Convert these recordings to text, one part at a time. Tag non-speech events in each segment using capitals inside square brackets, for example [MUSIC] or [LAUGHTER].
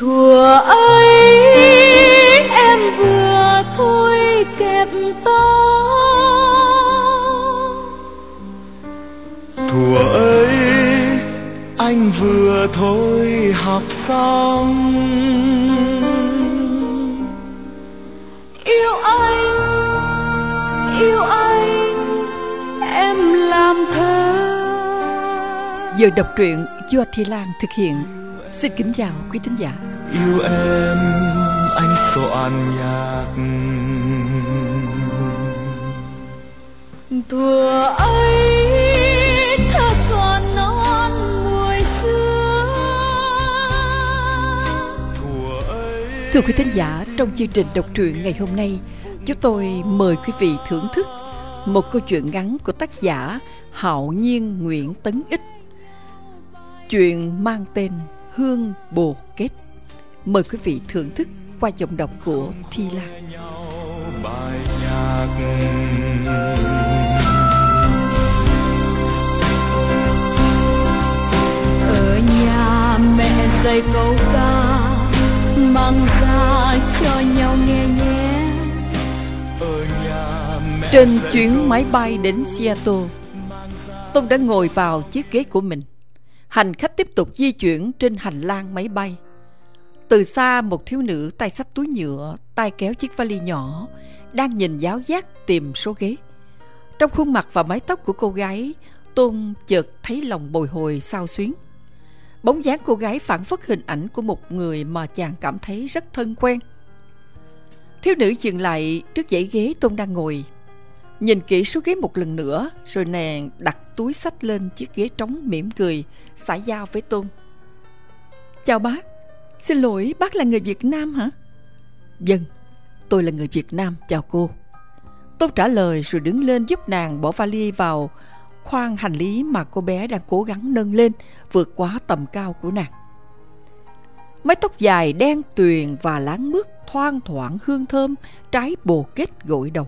thuở ấy em vừa thôi kẹp to thuở ấy anh vừa thôi học xong. Yêu anh yêu anh em làm thơ. Giờ đọc truyện do Thi Lan thực hiện. Xin kính chào quý thính giả. yêu em anh soạn nhạc thuở ấy thơ còn non mùi xưa Thưa quý thính giả, trong chương trình đọc truyện ngày hôm nay, chúng tôi mời quý vị thưởng thức một câu chuyện ngắn của tác giả Hạo Nhiên Nguyễn Tấn Ích. Chuyện mang tên Hương Bồ Kết. Mời quý vị thưởng thức qua giọng đọc của Thi Lan. bài nhạc ở nhà mẹ dạy câu ca mang ra cho nhau nghe nhé ở nhà mẹ Trên chuyến máy bay đến Seattle, Tùng đã ngồi vào chiếc ghế của mình. Hành khách tiếp tục di chuyển trên hành lang máy bay. Từ xa một thiếu nữ tay xách túi nhựa, tay kéo chiếc vali nhỏ, đang nhìn giáo giác tìm số ghế. Trong khuôn mặt và mái tóc của cô gái, Tôn chợt thấy lòng bồi hồi sao xuyến. Bóng dáng cô gái phản phất hình ảnh của một người mà chàng cảm thấy rất thân quen. Thiếu nữ dừng lại trước dãy ghế Tôn đang ngồi, Nhìn kỹ số ghế một lần nữa, Rồi nàng đặt túi sách lên chiếc ghế trống mỉm cười Xả giao với Tôn. Chào bác, Xin lỗi, bác là người Việt Nam hả? Vâng Tôi là người Việt Nam, chào cô. Tôn trả lời rồi đứng lên giúp nàng bỏ vali vào khoang hành lý mà cô bé đang cố gắng nâng lên, vượt quá tầm cao của nàng. Mái tóc dài đen tuyền và láng mướt thoang thoảng hương thơm, trái bồ kết gội đầu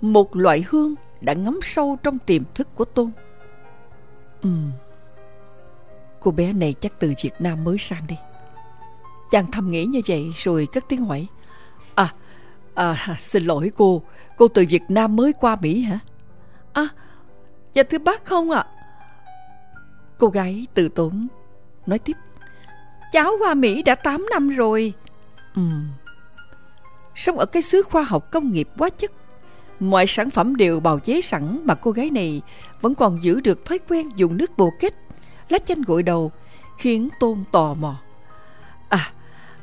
một loại hương đã ngấm sâu trong tiềm thức của Tôn. Ừ, cô bé này chắc từ Việt Nam mới sang đi. Chàng thầm nghĩ như vậy rồi cất tiếng hỏi. À, à, xin lỗi cô, cô từ Việt Nam mới qua Mỹ hả? À, dạ thưa bác không ạ. Cô gái từ tốn nói tiếp. Cháu qua Mỹ đã 8 năm rồi. Ừ, sống ở cái xứ khoa học công nghiệp quá chất Mọi sản phẩm đều bào chế sẵn mà cô gái này vẫn còn giữ được thói quen dùng nước bồ kết, lá chanh gội đầu, khiến Tôn tò mò. À,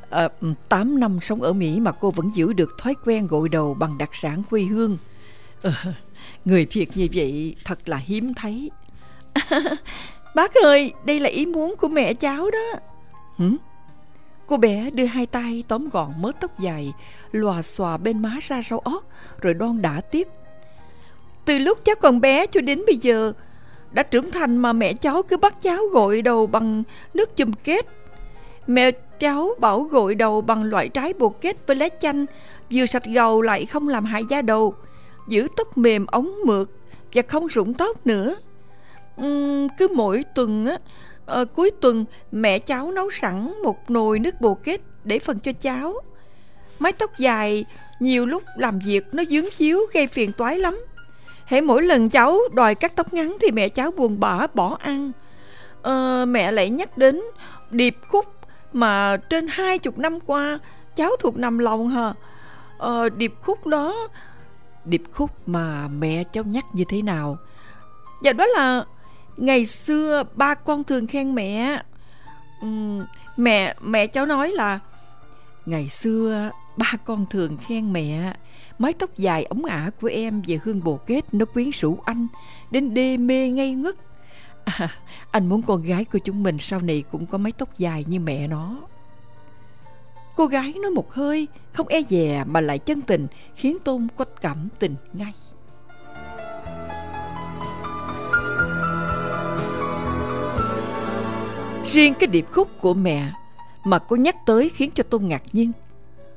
à, 8 năm sống ở Mỹ mà cô vẫn giữ được thói quen gội đầu bằng đặc sản quê hương. Ờ, người Việt như vậy thật là hiếm thấy. [LAUGHS] Bác ơi, đây là ý muốn của mẹ cháu đó. Hử? Cô bé đưa hai tay tóm gọn mớ tóc dài, lòa xòa bên má ra sau ót, rồi đoan đã tiếp. Từ lúc cháu còn bé cho đến bây giờ, đã trưởng thành mà mẹ cháu cứ bắt cháu gội đầu bằng nước chùm kết. Mẹ cháu bảo gội đầu bằng loại trái bồ kết với lá chanh, vừa sạch gầu lại không làm hại da đầu, giữ tóc mềm ống mượt và không rụng tóc nữa. Uhm, cứ mỗi tuần á, à, cuối tuần mẹ cháu nấu sẵn một nồi nước bồ kết để phần cho cháu. Mái tóc dài nhiều lúc làm việc nó dướng chiếu gây phiền toái lắm. Hễ mỗi lần cháu đòi cắt tóc ngắn thì mẹ cháu buồn bã bỏ ăn. à, mẹ lại nhắc đến điệp khúc mà trên hai chục năm qua cháu thuộc nằm lòng hả? à, điệp khúc đó điệp khúc mà mẹ cháu nhắc như thế nào? Dạ đó là Ngày xưa ba con thường khen mẹ. Ừ, mẹ mẹ cháu nói là Ngày xưa ba con thường khen mẹ. Mái tóc dài ống ả của em về hương bồ kết Nó quyến rũ anh Đến đê mê ngây ngất. À, Anh muốn con gái của chúng mình sau này cũng có mái tóc dài như mẹ nó. Cô gái nói một hơi Không e dè mà lại chân tình Khiến Tôn có cảm tình ngay. Riêng cái điệp khúc của mẹ mà cô nhắc tới khiến cho tôi ngạc nhiên.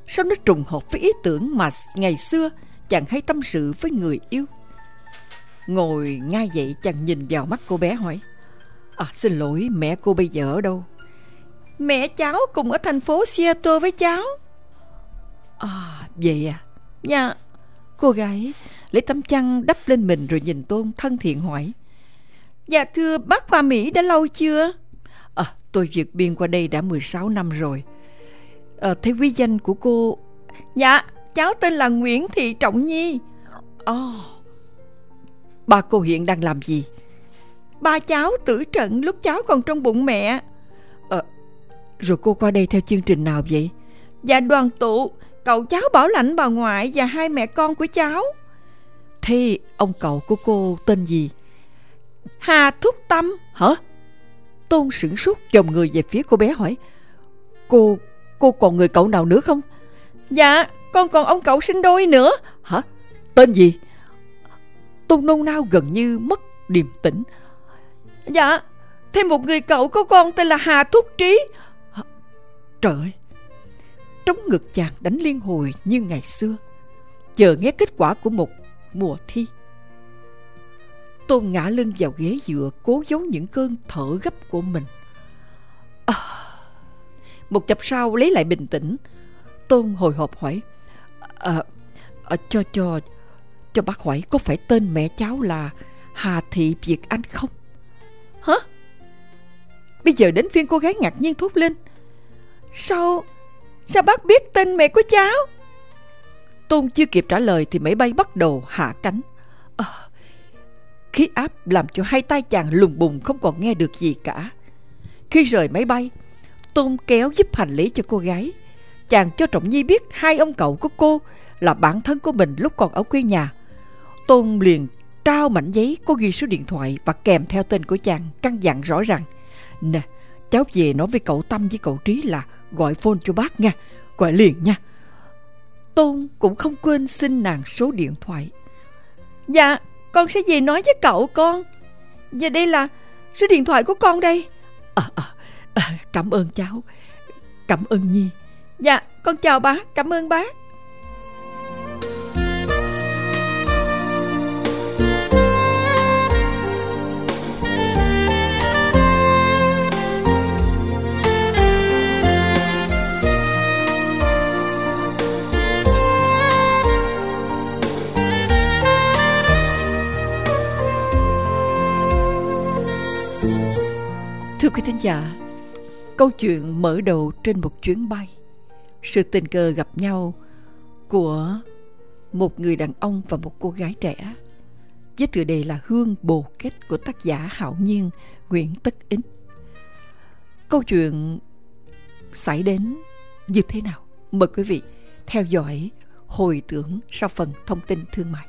Sao nó trùng hợp với ý tưởng mà ngày xưa chàng hay tâm sự với người yêu? Ngồi ngay dậy chàng nhìn vào mắt cô bé hỏi À xin lỗi mẹ cô bây giờ ở đâu? Mẹ cháu cùng ở thành phố Seattle với cháu À vậy à Dạ Cô gái lấy tấm chăn đắp lên mình rồi nhìn Tôn thân thiện hỏi Dạ thưa bác qua Mỹ đã lâu chưa tôi vượt biên qua đây đã 16 năm rồi. À, Thế quý danh của cô Dạ cháu tên là Nguyễn Thị Trọng Nhi. Ồ. Oh. Ba cô hiện đang làm gì? Ba cháu tử trận lúc cháu còn trong bụng mẹ. Ờ Rồi cô qua đây theo chương trình nào vậy? Dạ đoàn tụ. Cậu cháu bảo lãnh bà ngoại và hai mẹ con của cháu. Thế ông cậu của cô tên gì? Hà Thúc Tâm. Hả Tôn sửng sốt chồng người về phía cô bé hỏi Cô Cô còn người cậu nào nữa không? Dạ con còn ông cậu sinh đôi nữa. Hả? Tên gì? Tôn nôn nao gần như mất điềm tĩnh. Dạ Thêm một người cậu của con tên là Hà Thúc Trí. Hả? Trời ơi! Trống ngực chàng đánh liên hồi như ngày xưa. Chờ nghe kết quả của một mùa thi Tôn ngã lưng vào ghế dựa Cố giấu những cơn thở gấp của mình. À, Một chập sau lấy lại bình tĩnh. Tôn hồi hộp hỏi à, à, Cho cho Cho bác hỏi có phải tên mẹ cháu là Hà Thị Việt Anh không? Hả? Bây giờ đến phiên cô gái ngạc nhiên thốt lên Sao Sao bác biết tên mẹ của cháu Tôn chưa kịp trả lời Thì máy bay bắt đầu hạ cánh. Khí áp làm cho hai tay chàng lùng bùng Không còn nghe được gì cả. Khi rời máy bay, Tôn kéo giúp hành lý cho cô gái. Chàng cho Trọng Nhi biết Hai ông cậu của cô Là bạn thân của mình lúc còn ở quê nhà. Tôn liền trao mảnh giấy có ghi số điện thoại và kèm theo tên của chàng, căn dặn rõ ràng. Nè, cháu về nói với cậu tâm với cậu trí là gọi phone cho bác nha, gọi liền nha. Tôn cũng không quên xin nàng số điện thoại. Dạ con sẽ về nói với cậu con. Và đây là số điện thoại của con đây. À, à, à, cảm ơn cháu. Cảm ơn nhi. Dạ con chào bác. Cảm ơn bác Thưa quý thính giả, câu chuyện mở đầu trên một chuyến bay, sự tình cờ gặp nhau của một người đàn ông và một cô gái trẻ với tựa đề là Hương Bồ Kết của tác giả Hạo Nhiên Nguyễn Tất Ính. Câu chuyện xảy đến như thế nào? Mời quý vị theo dõi hồi tưởng sau phần thông tin thương mại.